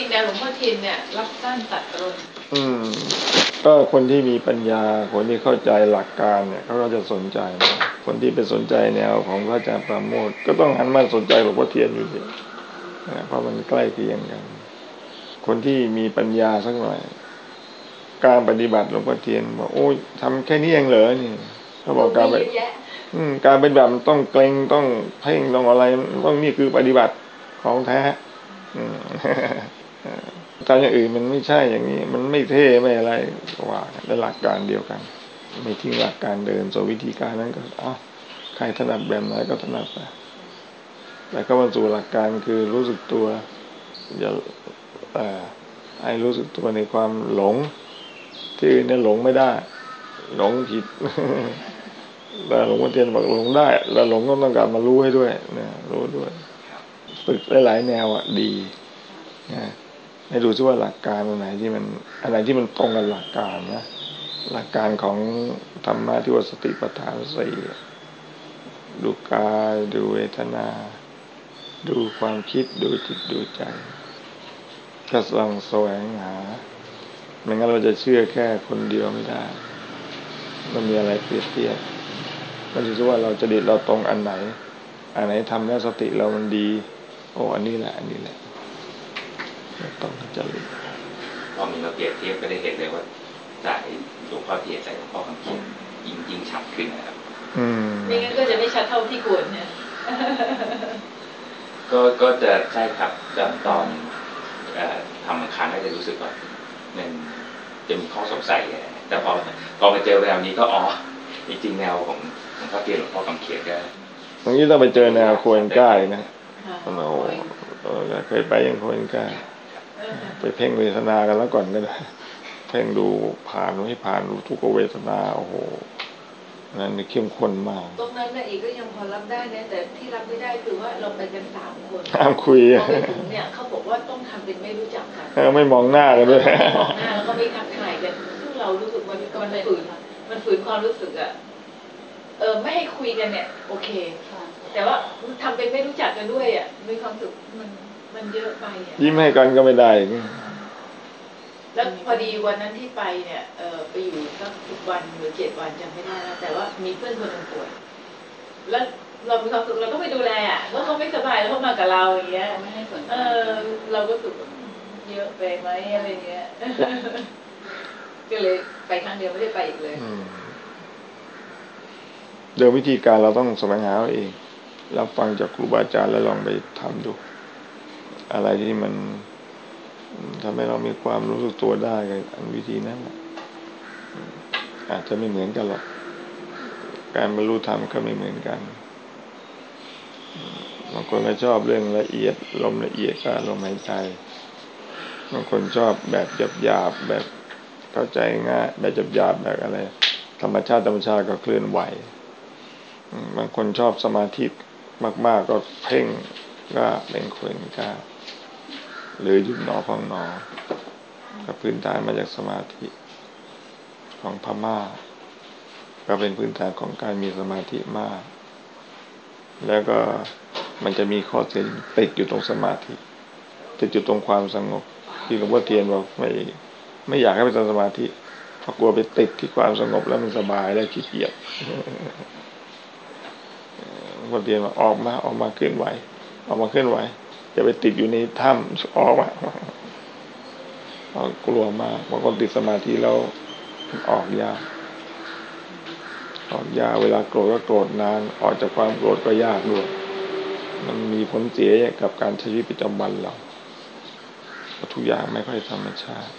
ริงๆแล้วหลวงพ่อเทียนเนี่ยรับสั้นตัดตรงอืม ก็คนที่มีปัญญา คนที่เข้าใจหลักการเนี่ยเขาก็จะสนใจนะคนที่ไปสนใจแนวของพระอาจารย์ปราโมทก็ต้องหันมาสนใจหลวงพ่อเทียนอยู่ดีนะเพราะมันใกล้เคียงกัน คนที่มีปัญญาสักหน่อย การปฏิบัติหลวงพ่อเทียนบอกโอ้ยทำแค่นี้เองเหรอนี่เขาบอกการไปเยอะแยะอืม การเป็นแบบมันต้องเกรงต้องเพ่งต้องอะไรมันต้องนี่คือปฏิบัติของแท้ อืม ตามอย่างอื่นมันไม่ใช่อย่างนี้ มันไม่เท่ไม่อะไรกว่ากันแต่หลักการเดียวกันไม่ทิ้งหลักการเดินส่วนวิธีการนั้นก็อ้าใครถนัดแบบไหนก็ถนัดไปแต่ก็มาสู่หลักการคือรู้สึกตัวอย่าอ่อให้รู้สึกตัวในความหลง ที่อื่นเนี่ยหลงไม่ได้ หลงผิดแต่หลวงพ่อเทียนบอกหลงได้ แล้วหลงก็ต้องการมารู้ให้ด้วยนะรู้ด้วยฝึกหลายๆแนวอะดีนะ ให้ดูซิว่าหลักการอันไหนที่มันอันไหนที่มันตรงกับหลักการนะหลักการของธรรมะที่ว่าสติปัฏฐานสี่ดูกายดูเวทนา ดูความคิดดูจิตดูใจก็ลองแสวงหาไม่งั้นเราจะเชื่อแค่คนเดียวไม่ได้ มันมีอะไรเปรียบเทียบมันดูซิว่าเราจะดิดเราตรงอันไหน อันไหนทำแล้วสติเรามันดี โอ้อันนี้แหละ อันนี้แหละ ต้องจริตพอมีมาเปรียบเทียบก็ได้เห็นเลยว่าสายหลวงพ่อเทียนสายหลวงพ่อคำเขียนยิ่งยิ่งชัดขึ้นนะครับอืมไม่งั้นก็จะไม่ชัดเท่าที่ควรเนี่ยก็ก็จะใช่ครับตอนตอนเอ่อทำบางครั้งก็จะรู้สึกว่ามันจะมีข้อสงสัยอะแต่พอพอมาเจอแนวนี้ก็อ๋อจริงๆแนวของหลวงพ่อเทียนหลวงพ่อคำเขียนก็ตรงนี้ต้องไปเจอแนวโควรกล้าอีกนะค่ะโอ้โหเออเคยไปยังโควรกล้าเออ ไปเพ่งเวทนากันแล้วก่อนก็ได้เพ่งดูผ่านให้ผ่านดูทุกขเวทนาโอ้โหนั่นนี่เข้มข้นมาก ตรงนั้นนะอีกก็ยังพอรับได้นะแต่ที่รับไม่ได้คือว่าเราไปกันสามคนห้ามคุยพอไปถึงเนี่ยเขาบอกว่าต้องทำเป็นไม่รู้จักกันเออไม่มองหน้ากันด้วยมองหน้าแล้วก็ไม่ทักทายกันซึ่งเรารู้สึกว่ามันฝืนมันฝืนความรู้สึกอะเออไม่ให้คุยกันเนี่ย โอเค แต่ว่าทำเป็นไม่รู้จักกันด้วยอะมีความรู้สึกมัน มันเยอะไปอะยิ้มให้กันก็ไม่ได้อย่างนี้แล้วพอดีวันนั้นที่ไปเนี่ยเออไปอยู่สักสิบวันหรือเจ็ดวันจำไม่ได้แล้วแต่ว่ามีเพื่อนคนหนึงป่วย แล้วเรามีความสุขเราต้องไปดูแลอะแล้วเขาไม่สบายแล้วเขามากับเราอย่างเงี้ยไม่ให้สนใจเออ เราก็รู้สึกว่าเยอะไปไหมอะไรเงี้ยก็เลยไปครั้งเดียวไม่ได้ไปอีกเลยอืมเดิมวิธีการเราต้องแสวงหาเอาเอง รับฟังจากครูบาอาจารย์แล้วลองไปทำดู อะไรที่มันทำให้เรามีความรู้สึกตัวได้กับอันวิธีนั้นอาจจะไม่เหมือนกันหรอก การบรรลุธรรมก็ไม่เหมือนกันบางคนก็ชอบเรื่องละเอียดลมละเอียดก็ลมหายใจบางคนชอบแบบหยาบๆแบบเข้าใจง่ายแบบหยาบๆแบบอะไร ธรรมชาติธรรมชาติก็เคลื่อนไหวบางคนชอบสมาธิมาก ๆ ก็เพ่งก็เป็นคนกล้า หรือหยุดหนอพองหนอก็พื้นฐานมาจากสมาธิของพม่า ก็เป็นพื้นฐานของการมีสมาธิมาก แล้วก็มันจะมีข้อเสียติดอยู่ตรงสมาธิติดอยู่ตรงความสงบ ที่หลวงพ่อเทียนบอกไม่ไม่อยากให้ไปทำสมาธิเพราะกลัวไปติดที่ความสงบแล้วมันสบายแล้วขี้เกียจหลวงพ่อเทียนบอกออกมาออกมาเคลื่อนไหว ออกมาเคลื่อนไหว จะไปติดอยู่ในถ้ำออกมาเพราะกลัวมากบางคนติดสมาธิแล้วออกยากออกยากเวลาโกรธก็โกรธนาน ออกจากความโกรธก็ยากด้วย มันมีผลเสียกับการใช้ชีวิตประจำวันเราทุกอย่างไม่ค่อยธรรมชาติ